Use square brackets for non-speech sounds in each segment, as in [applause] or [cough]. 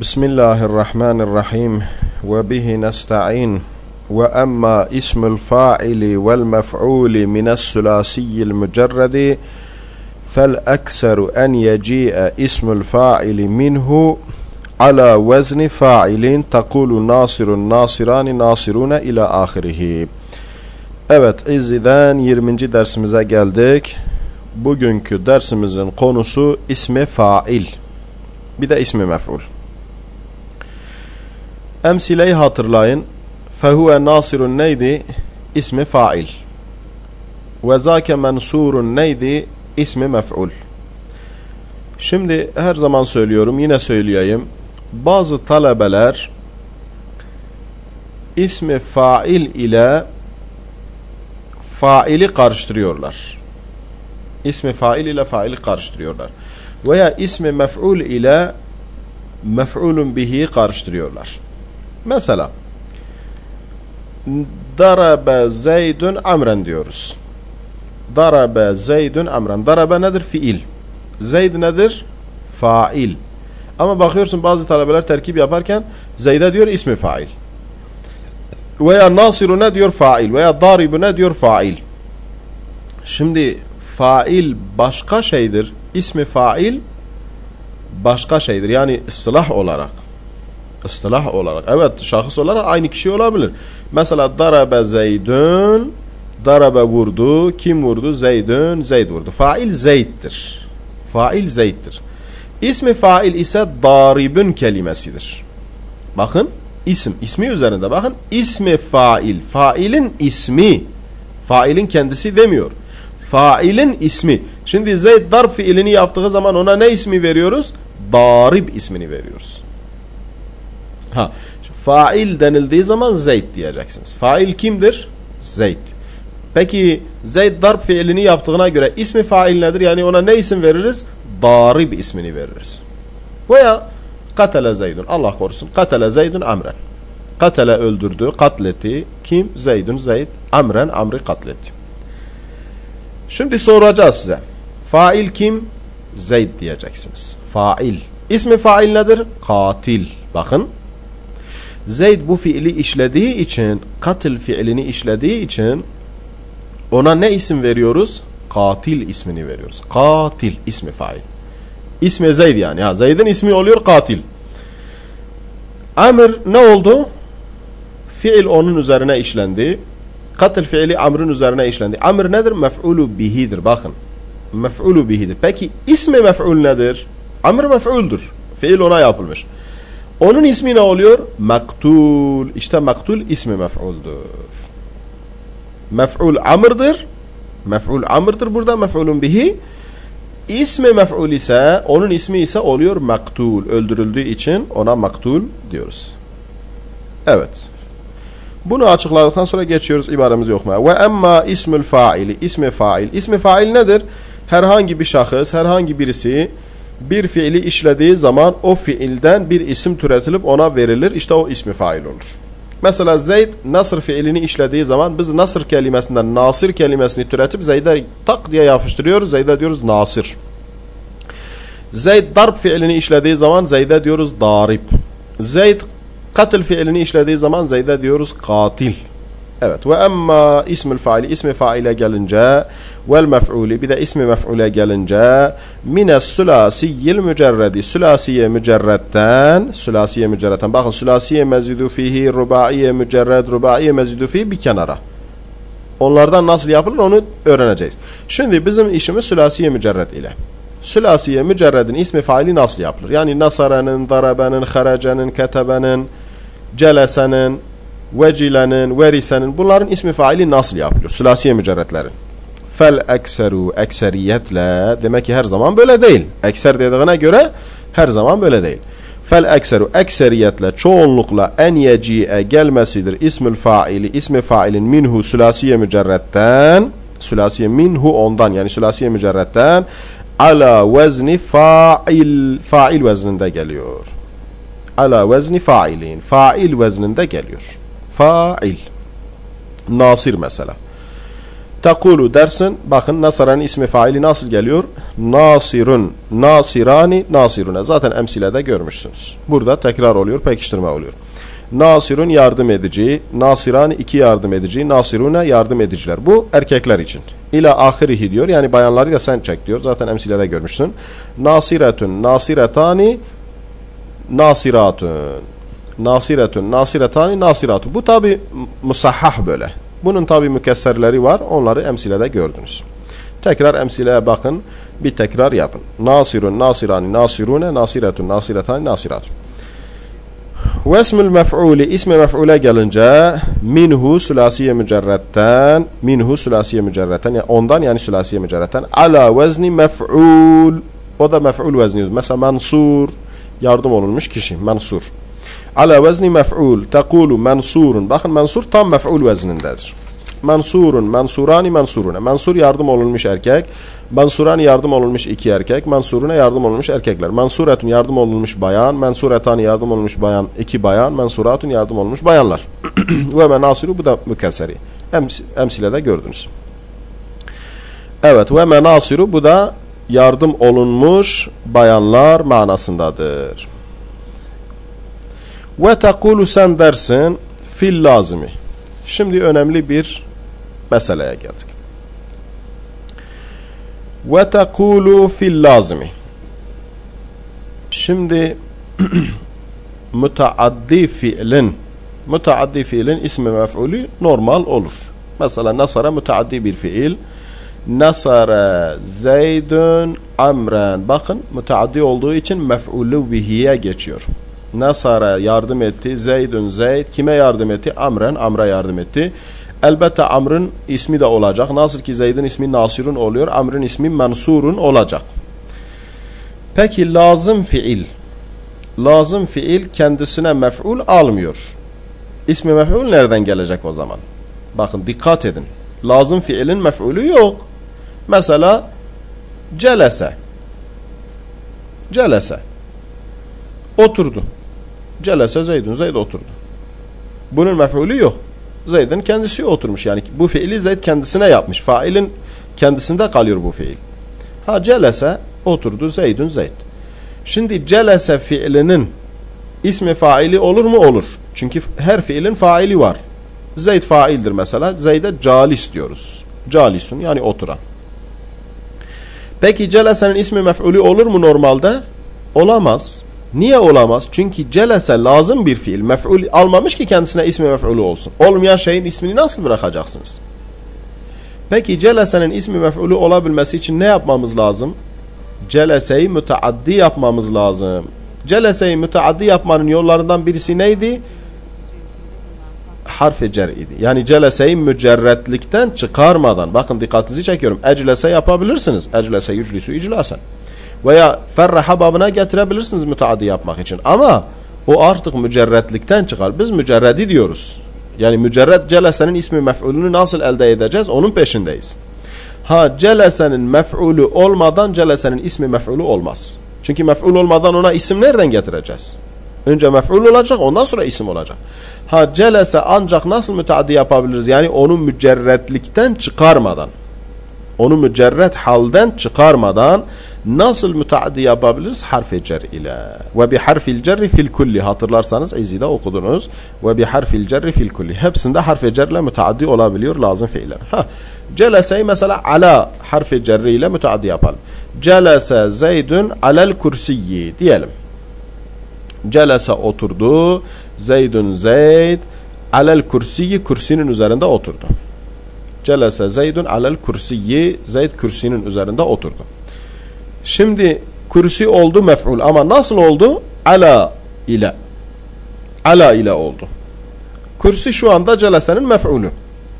بسم الله الرحمن الرحيم وبه نستعين وأما اسم الفاعل والمفعول من الثلاثي المجرد فالأكثر أن يجيء اسم الفاعل منه على وزن فاعل تقول ناصر ناصران ناصرون إلى آخره Evet İzzi'den 20. dersimize geldik. Bugünkü dersimizin konusu ismi fail. Bir de ismi mef'ul. Emsileyi hatırlayın. Fehuve nasirun neydi? İsmi fail. Ve zâke mensurun neydi? İsmi mef'ul. Şimdi her zaman söylüyorum yine söyleyeyim. Bazı talebeler ismi fail ile faili karıştırıyorlar. İsmi fail ile faili karıştırıyorlar. Veya ismi mef'ul ile mef'ulun bihi karıştırıyorlar. Mesela Darabe Zeydun Amren diyoruz. Darabe Zeydun Amren. Darabe nedir? Fiil. Zeyd nedir? Fail. Ama bakıyorsun bazı talebeler terkip yaparken Zeyd'e diyor ismi fail. Veya Nasiru ne diyor? Fail. Veya Daribu ne diyor? Fail. Şimdi fail başka şeydir. İsmi fail başka şeydir. Yani ıslah olarak. Islah olarak. Evet şahıs olarak aynı kişi olabilir. Mesela darabe zeydün darabe vurdu. Kim vurdu? Zeydün. Zeyd vurdu. Fail zeyddir. Fail zeyddir. İsmi fail ise daribün kelimesidir. Bakın isim. ismi üzerinde bakın. İsmi fail. Failin ismi. Failin kendisi demiyor. Failin ismi. Şimdi Zeyd darb fiilini yaptığı zaman ona ne ismi veriyoruz? Darib ismini veriyoruz. Ha, fail denildiği zaman Zeyd diyeceksiniz. Fail kimdir? Zeyd. Peki Zeyd darb fiilini yaptığına göre ismi fail nedir? Yani ona ne isim veririz? Darib ismini veririz. Veya katele Zeydun. Allah korusun. Katele Zeydun amren. Katele öldürdü, katletti. Kim? Zeydun Zeyd. Amren amri katletti. Şimdi soracağız size. Fail kim? Zeyd diyeceksiniz. Fail. İsmi fail nedir? Katil. Bakın. Zeyd bu fiili işlediği için, katil fiilini işlediği için ona ne isim veriyoruz? Katil ismini veriyoruz. Katil ismi fail. İsmi Zeyd yani. Ha, Zeyd'in ismi oluyor katil. Amr ne oldu? Fiil onun üzerine işlendi. Katil fiili amrın üzerine işlendi. Amr nedir? Mef'ulu bihidir. Bakın. Mef'ulu bihidir. Peki ismi mef'ul nedir? Amr mef'uldür. Fiil ona yapılmış. Onun ismi ne oluyor? Maktul. İşte maktul ismi mef'uldur. Mef'ul amrdır. Mef'ul amrdır burada. Mef'ulun bihi. İsmi mef'ul ise, onun ismi ise oluyor maktul. Öldürüldüğü için ona maktul diyoruz. Evet. Bunu açıkladıktan sonra geçiyoruz ibaremizi okumaya. Ve emma ismül faili, ismi fail. İsmi fail nedir? Herhangi bir şahıs, herhangi birisi bir fiili işlediği zaman o fiilden bir isim türetilip ona verilir. İşte o ismi fail olur. Mesela Zeyd nasır fiilini işlediği zaman biz nasır kelimesinden nasır kelimesini türetip Zeyd'e tak diye yapıştırıyoruz. Zeyd'e diyoruz nasır. Zeyd darb fiilini işlediği zaman Zeyd'e diyoruz darib. Zeyd katil fiilini işlediği zaman Zeyd'e diyoruz katil. Evet. Ve emma ismül faili ismi faile gelince vel mef'uli bir de ismi mef'ule gelince mines sülasiyyil mücerredi. Sülasiye mücerretten sülasiye mücerretten bakın sülasiye mezidu fihi rubaiye mücerred rubaiye mezidu fihi bir kenara. Onlardan nasıl yapılır onu öğreneceğiz. Şimdi bizim işimiz sülasiye mücerred ile. Sülasiye mücerredin ismi faili nasıl yapılır? Yani nasaranın darabenin haracenin ketebenin celesenin vecilenin, verisenin bunların ismi faili nasıl yapılıyor? Sülasiye mücerretlerin. Fel ekseru ekseriyetle demek ki her zaman böyle değil. Ekser dediğine göre her zaman böyle değil. Fel ekseru ekseriyetle çoğunlukla en yeci'e gelmesidir ismül faili ismi failin minhu sülasiye mücerretten sülasiye minhu ondan yani sülasiye mücerretten ala vezni fail fail vezninde geliyor. Ala vezni failin fail vezninde geliyor. Fail. Nasir mesela. Tekulu dersin. Bakın Nasara'nın ismi faili nasıl geliyor? Nasirun, nasirani, nasirune. Zaten emsilede görmüşsünüz. Burada tekrar oluyor, pekiştirme oluyor. Nasirun yardım edici, nasirani iki yardım edici, nasirune yardım ediciler. Bu erkekler için. İla ahirihi diyor. Yani bayanları da sen çek diyor. Zaten emsilede görmüşsün. Nasiretun, nasiretani, nasiratun. Nasiretun, nasiretani, nasiratun. Bu tabi musahhah böyle. Bunun tabi mükesserleri var. Onları emsilede gördünüz. Tekrar emsileye bakın. Bir tekrar yapın. Nasirun, nasirani, nasirune, nasiretun, nasiretani, nasiratun. Ve ismül mef'uli ismi mef'ule gelince minhu sülasiye mücerretten minhu sülasiye mücerretten yani ondan yani sülasiye mücerretten ala vezni mef'ul o da mef'ul veznidir. Mesela mansur yardım olunmuş kişi mansur. Ala vezni mef'ul tekulu mansurun bakın mansur tam mef'ul veznindedir. Mansurun, mansurani, mansurune. Mansur yardım olunmuş erkek. Mansurani yardım olunmuş iki erkek. Mansurune yardım olunmuş erkekler. Mansuretun yardım olunmuş bayan. Mansuretani yardım olunmuş bayan iki bayan. Mansuratun yardım olunmuş bayanlar. [clears throat] Ve menasiru bu da mükesseri. Ems emsilede gördünüz. Evet ve menasiru bu da yardım olunmuş bayanlar manasındadır. Ve tekulu sen dersin fil lazimi. Şimdi önemli bir meseleye geldik. Ve tekulu fil lazimi. Şimdi [clears throat] müteaddi fiilin müteaddi fiilin ismi mef'ulü normal olur. Mesela nasara müteaddi bir fiil. Nasara Zeydun Amren. Bakın müteaddi olduğu için mef'ulü bihiye geçiyor. Nasara yardım etti. Zeydun Zeyd. Kime yardım etti? Amren. Amr'a yardım etti. Elbette Amr'ın ismi de olacak. Nasıl ki Zeyd'in ismi Nasirun oluyor. Amr'ın ismi Mansurun olacak. Peki lazım fiil. Lazım fiil kendisine mef'ul almıyor. İsmi mef'ul nereden gelecek o zaman? Bakın dikkat edin. Lazım fiilin mef'ulü yok. Mesela celese. Celese. Oturdu. Celese Zeydun. Zeyd oturdu. Bunun mef'ulü yok. Zeyd'in kendisi oturmuş. Yani bu fiili Zeyd kendisine yapmış. Failin kendisinde kalıyor bu fiil. Ha celese oturdu Zeydun Zeyd. Şimdi celese fiilinin ismi faili olur mu? Olur. Çünkü her fiilin faili var. Zeyd faildir mesela. Zeyd'e calis diyoruz. Calisun yani oturan. Peki celesenin ismi mef'ulü olur mu normalde? Olamaz. Niye olamaz? Çünkü celese lazım bir fiil. Mef'ul almamış ki kendisine ismi mef'ulü olsun. Olmayan şeyin ismini nasıl bırakacaksınız? Peki celesenin ismi mef'ulü olabilmesi için ne yapmamız lazım? Celeseyi müteaddi yapmamız lazım. Celeseyi müteaddi yapmanın yollarından birisi neydi? Harfi cer idi. Yani celeseyi mücerretlikten çıkarmadan. Bakın dikkatinizi çekiyorum. Eclese yapabilirsiniz. Eclese yüclisu iclasen veya ferraha babına getirebilirsiniz müteaddi yapmak için. Ama o artık mücerretlikten çıkar. Biz mücerredi diyoruz. Yani mücerred celesenin ismi mef'ulünü nasıl elde edeceğiz? Onun peşindeyiz. Ha celesenin mef'ulü olmadan celesenin ismi mef'ulü olmaz. Çünkü mef'ul olmadan ona isim nereden getireceğiz? Önce mef'ul olacak ondan sonra isim olacak. Ha celese ancak nasıl müteaddi yapabiliriz? Yani onu mücerretlikten çıkarmadan. Onu mücerret halden çıkarmadan nasıl müteaddi yapabiliriz? Harfi cer ile. Ve bi harfil cerri fil kulli. Hatırlarsanız izide okudunuz. Ve bi harfil cerri fil kulli. Hepsinde harfi cer ile müteaddi olabiliyor lazım fiiller. Ha. Celeseyi mesela ala harfi cerri ile müteaddi yapalım. Celese zeydun alel kursiyi diyelim. Celese oturdu. Zeydun zeyd alel kursiyi kursinin üzerinde oturdu. Celese zeydun alel kursiyi zeyd kürsinin üzerinde oturdu. Şimdi kürsi oldu mef'ul ama nasıl oldu? Ala ile. Ala ile oldu. Kürsi şu anda celesenin mef'ulü.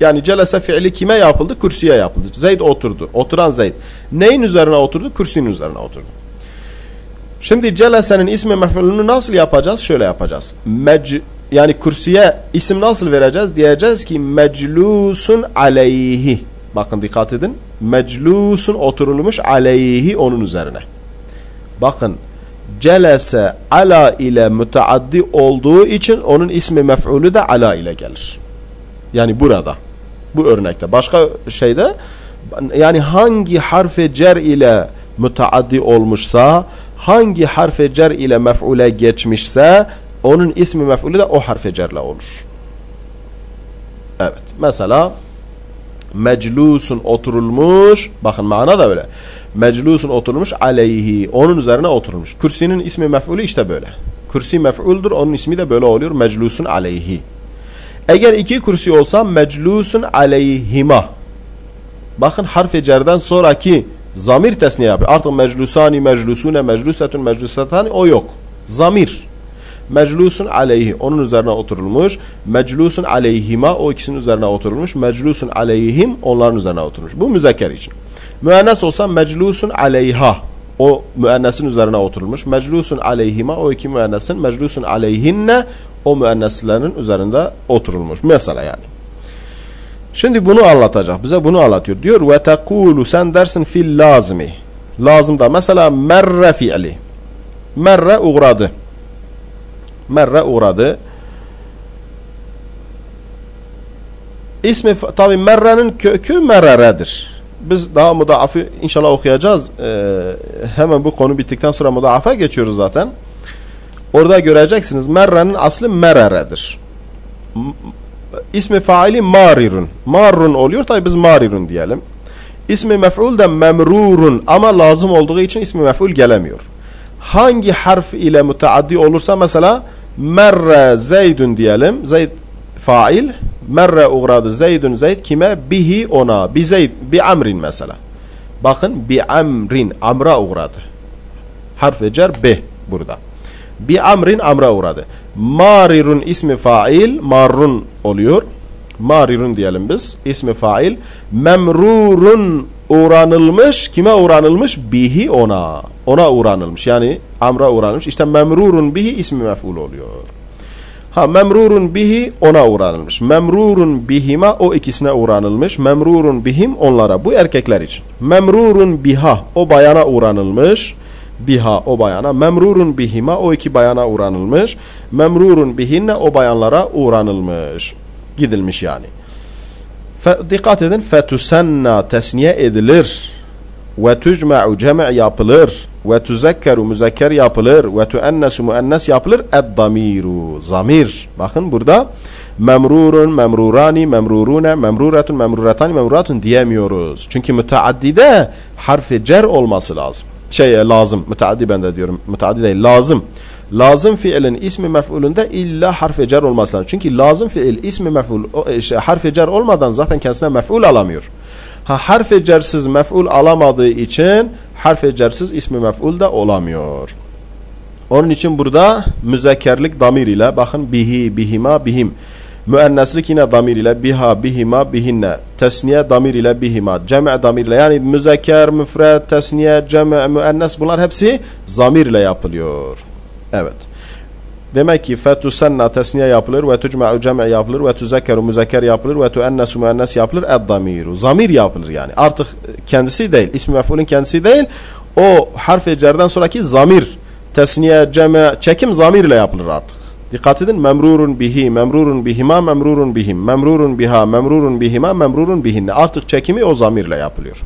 Yani celese fiili kime yapıldı? Kürsüye yapıldı. Zeyd oturdu. Oturan Zeyd. Neyin üzerine oturdu? Kürsünün üzerine oturdu. Şimdi celesenin ismi mef'ulünü nasıl yapacağız? Şöyle yapacağız. Mec yani kürsüye isim nasıl vereceğiz? Diyeceğiz ki meclusun aleyhi. Bakın dikkat edin. Meclusun oturulmuş aleyhi onun üzerine. Bakın celese ala ile müteaddi olduğu için onun ismi mef'ulü de ala ile gelir. Yani burada. bu örnekte. Başka şeyde yani hangi harfe cer ile müteaddi olmuşsa, hangi harfe cer ile mef'ule geçmişse onun ismi mef'ulü de o harfe cerle olur. Evet. Mesela meclusun oturulmuş. Bakın mana da öyle. Meclusun oturulmuş aleyhi. Onun üzerine oturulmuş. Kürsinin ismi mef'ulü işte böyle. Kürsi mef'uldür. Onun ismi de böyle oluyor. Meclusun aleyhi. Eğer iki kürsi olsa meclusun aleyhima. Bakın harf-i cerden sonraki zamir tesniye yapıyor. Artık meclusani, meclusune, meclusetun, meclusatani o yok. Zamir. Meclusun aleyhi onun üzerine oturulmuş. Meclusun aleyhima o ikisinin üzerine oturulmuş. Meclusun aleyhim onların üzerine oturmuş. Bu müzekker için. Müennes olsa meclusun aleyha o müennesin üzerine oturulmuş. Meclusun aleyhima o iki müennesin meclusun aleyhinne o müenneslerin üzerinde oturulmuş. Mesela yani. Şimdi bunu anlatacak. Bize bunu anlatıyor. Diyor ve tekulu sen dersin fil lazmi. Lazımda mesela merre fiili. Merre uğradı. Merre uğradı. İsmi tabi merrenin kökü merreredir. Biz daha mudaafı inşallah okuyacağız. Ee, hemen bu konu bittikten sonra mudaafa geçiyoruz zaten. Orada göreceksiniz merrenin aslı mereredir. İsmi faili marirun. Marrun oluyor tabi biz marirun diyelim. İsmi mef'ul de memrurun ama lazım olduğu için ismi mef'ul gelemiyor. Hangi harf ile müteaddi olursa mesela merre zeydun diyelim. Zeyd fail. Merre uğradı zeydun zeyd kime? Bihi ona. Bi zeyd. Bi amrin mesela. Bakın bi amrin. Amra uğradı. Harf-i cer B burada. Bi amrin amra uğradı. Marirun ismi fail. Marrun oluyor. Marirun diyelim biz. İsmi fail. Memrurun uğranılmış. Kime uğranılmış? Bihi ona. Ona uğranılmış. Yani amra uğranılmış. İşte memrurun bihi ismi mef'ul oluyor. Ha memrurun bihi ona uğranılmış. Memrurun bihima o ikisine uğranılmış. Memrurun bihim onlara. Bu erkekler için. Memrurun biha o bayana uğranılmış. Biha o bayana. Memrurun bihima o iki bayana uğranılmış. Memrurun bihinne o bayanlara uğranılmış. Gidilmiş yani. Fe, dikkat edin. Fetusenna tesniye edilir. Ve tücme'u cem' yapılır. Ve tuzekkeru müzekker yapılır. Ve tuennesu müennes yapılır. Eddamiru zamir. Bakın burada memrurun memrurani memrurune memruretun memruretani memruratun diyemiyoruz. Çünkü müteaddide harfi cer olması lazım. Şey lazım. Müteaddi ben de diyorum. Müteaddi değil lazım lazım fiilin ismi mef'ulünde illa harfi cer olması lazım çünkü lazım fiil ismi mef'ul işte harfi cer olmadan zaten kendisine mef'ul alamıyor Ha harf cersiz mef'ul alamadığı için harf cersiz ismi mef'ul da olamıyor. Onun için burada müzekkerlik damir ile bakın bihi, bihima, bihim. Müenneslik yine damir ile biha, bihima, bihinne. Tesniye damir ile bihima. Cem' damir ile yani müzekker, müfred, tesniye, cem' müennes bunlar hepsi zamir ile yapılıyor. Evet. Demek ki fetusenna tesniye yapılır ve tucma'u cem'i yapılır ve tuzekkeru müzekker yapılır ve tuennesu müennes yapılır eddamiru. Zamir yapılır yani. Artık kendisi değil. İsmi mef'ulün kendisi değil. O harf-i cerden sonraki zamir. Tesniye, cem'e, çekim zamir ile yapılır artık. Dikkat edin. Memrurun bihi, memrurun bihima, memrurun bihim. Memrurun biha, memrurun bihima, memrurun bihinne. Artık çekimi o zamirle yapılıyor.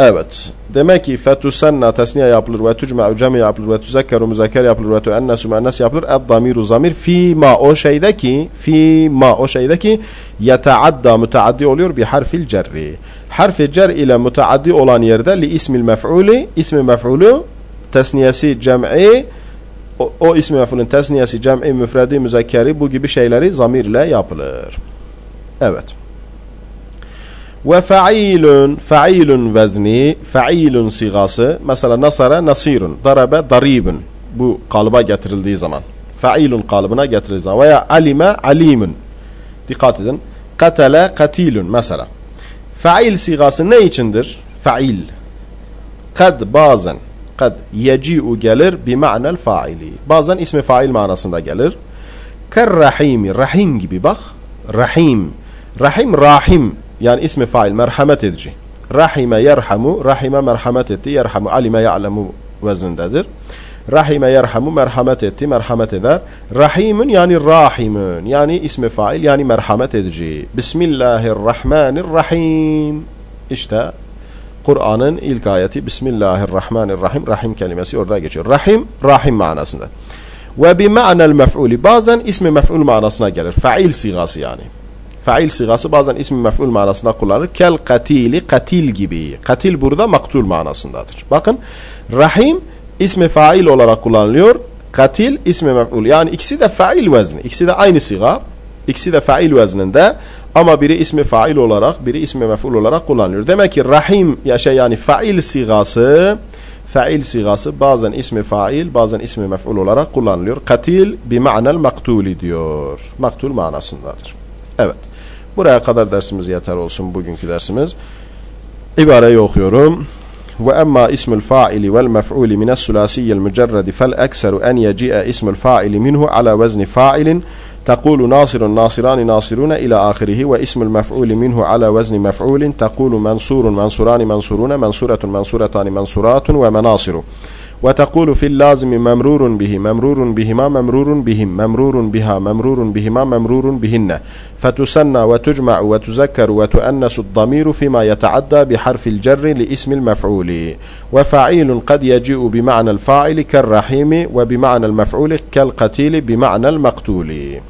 Evet. Demek ki fetusenna tesniye yapılır ve tucma'u cemi yapılır ve tuzekkeru müzekker yapılır ve tuennesu müennes yapılır. Eddamiru zamir fi ma o şeyde ki fi ma o şeyde ki yeteadda müteaddi oluyor bir harfil cerri. Harfi cer ile müteaddi olan yerde li ismil mef'uli ismi mef'ulu tesniyesi cem'i o, o ismi mef'ulün tesniyesi cem'i müfredi müzekkeri bu gibi şeyleri zamir ile yapılır. Evet. Ve failun, failun vezni, failun sigası. Mesela nasara nasirun, darabe daribun. Bu kalıba getirildiği zaman. Failun kalıbına getirildiği zaman. Veya alime alimun. Dikkat edin. Katale katilun mesela. Fail sigası ne içindir? Fail. Kad bazen. Kad yeci'u gelir bi ma'nel faili. Bazen ismi fail manasında gelir. Kerrahimi. Rahim gibi bak. Rahim. Rahim rahim yani ismi fail merhamet edici. Rahime yerhamu, rahime merhamet etti, yerhamu alime ya'lemu vezindedir. Rahime yerhamu merhamet etti, merhamet eder. Rahimun yani rahimun yani ismi fail yani merhamet edici. Bismillahirrahmanirrahim. İşte Kur'an'ın ilk ayeti Bismillahirrahmanirrahim. Rahim kelimesi orada geçiyor. Rahim, rahim manasında. Ve bi ma'nel mef'uli. Bazen ismi mef'ul manasına gelir. Fail sigası yani. Fail sigası bazen ismi mef'ul manasında kullanılır. Kel katili, katil gibi. Katil burada maktul manasındadır. Bakın, rahim ismi fail olarak kullanılıyor. Katil ismi mef'ul. Yani ikisi de fail vezni. İkisi de aynı siga. İkisi de fail vezninde. Ama biri ismi fail olarak, biri ismi mef'ul olarak kullanılıyor. Demek ki rahim ya şey yani fail sigası fail sigası bazen ismi fail, bazen ismi mef'ul olarak kullanılıyor. Katil bi ma'nel maktuli diyor. Maktul manasındadır. Evet. Buraya kadar dersimiz yeter olsun bugünkü dersimiz. İbareyi okuyorum. وأما اسم الفاعل والمفعول من الثلاثي المجرد فالأكثر أن يجيء اسم الفاعل منه على وزن فاعل تقول ناصر ناصران ناصرون إلى آخره واسم المفعول منه على وزن مفعول تقول منصور منصوران منصورون منصورة منصورتان منصورات ومناصر وتقول في اللازم ممرور به ممرور بهما ممرور بهم ممرور بها ممرور بهما ممرور بهن. فتسنى وتجمع وتذكر وتؤنس الضمير فيما يتعدى بحرف الجر لاسم المفعول. وفعيل قد يجيء بمعنى الفاعل كالرحيم وبمعنى المفعول كالقتيل بمعنى المقتول.